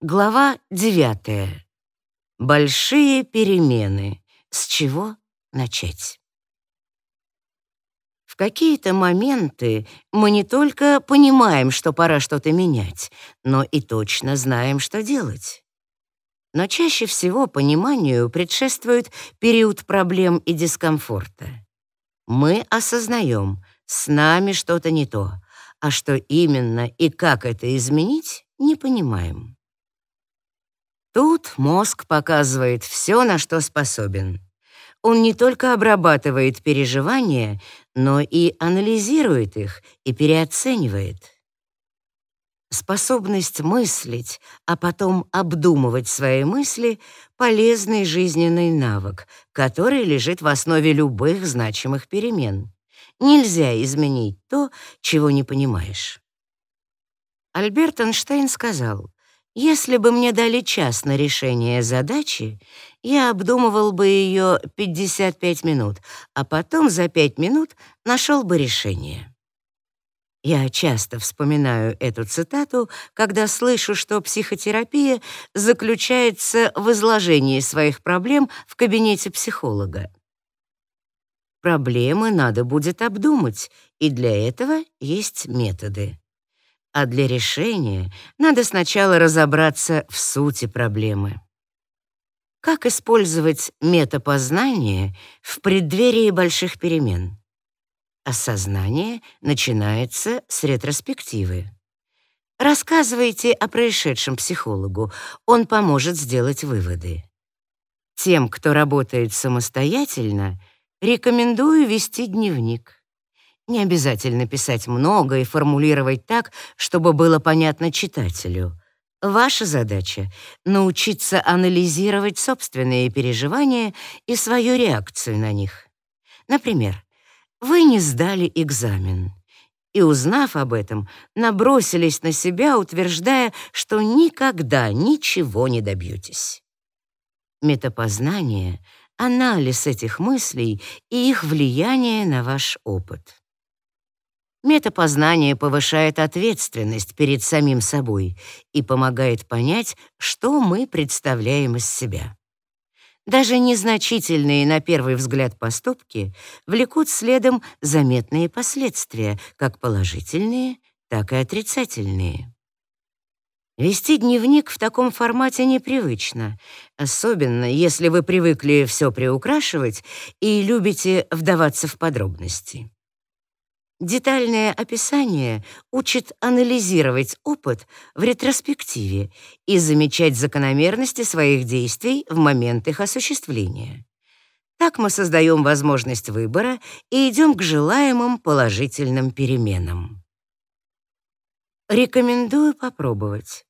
Глава 9. Большие перемены. С чего начать? В какие-то моменты мы не только понимаем, что пора что-то менять, но и точно знаем, что делать. Но чаще всего пониманию предшествует период проблем и дискомфорта. Мы осознаем, с нами что-то не то, а что именно и как это изменить, не понимаем. Тут мозг показывает все, на что способен. Он не только обрабатывает переживания, но и анализирует их и переоценивает. Способность мыслить, а потом обдумывать свои мысли — полезный жизненный навык, который лежит в основе любых значимых перемен. Нельзя изменить то, чего не понимаешь. Альберт Эйнштейн сказал, «Если бы мне дали час на решение задачи, я обдумывал бы ее 55 минут, а потом за 5 минут нашел бы решение». Я часто вспоминаю эту цитату, когда слышу, что психотерапия заключается в изложении своих проблем в кабинете психолога. Проблемы надо будет обдумать, и для этого есть методы. А для решения надо сначала разобраться в сути проблемы. Как использовать метапознание в преддверии больших перемен? Осознание начинается с ретроспективы. Рассказывайте о происшедшем психологу, он поможет сделать выводы. Тем, кто работает самостоятельно, рекомендую вести дневник. Не обязательно писать много и формулировать так, чтобы было понятно читателю. Ваша задача — научиться анализировать собственные переживания и свою реакцию на них. Например, вы не сдали экзамен. И, узнав об этом, набросились на себя, утверждая, что никогда ничего не добьетесь. Метапознание — анализ этих мыслей и их влияние на ваш опыт. Метапознание повышает ответственность перед самим собой и помогает понять, что мы представляем из себя. Даже незначительные на первый взгляд поступки влекут следом заметные последствия, как положительные, так и отрицательные. Вести дневник в таком формате непривычно, особенно если вы привыкли все приукрашивать и любите вдаваться в подробности. Детальное описание учит анализировать опыт в ретроспективе и замечать закономерности своих действий в момент их осуществления. Так мы создаем возможность выбора и идем к желаемым положительным переменам. Рекомендую попробовать.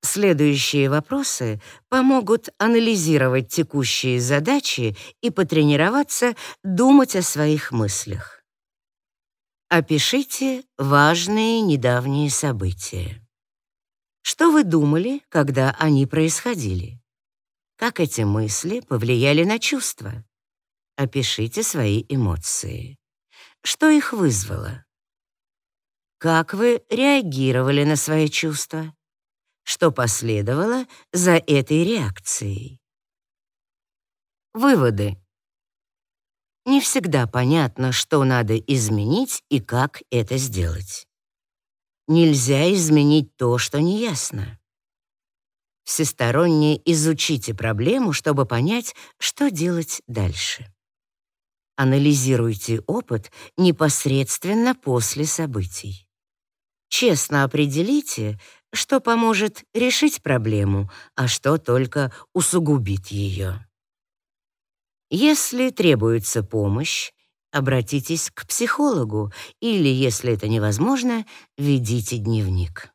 Следующие вопросы помогут анализировать текущие задачи и потренироваться думать о своих мыслях. Опишите важные недавние события. Что вы думали, когда они происходили? Как эти мысли повлияли на чувства? Опишите свои эмоции. Что их вызвало? Как вы реагировали на свои чувства? Что последовало за этой реакцией? Выводы. Не всегда понятно, что надо изменить и как это сделать. Нельзя изменить то, что неясно. Всесторонне изучите проблему, чтобы понять, что делать дальше. Анализируйте опыт непосредственно после событий. Честно определите, что поможет решить проблему, а что только усугубит ее. Если требуется помощь, обратитесь к психологу или, если это невозможно, ведите дневник.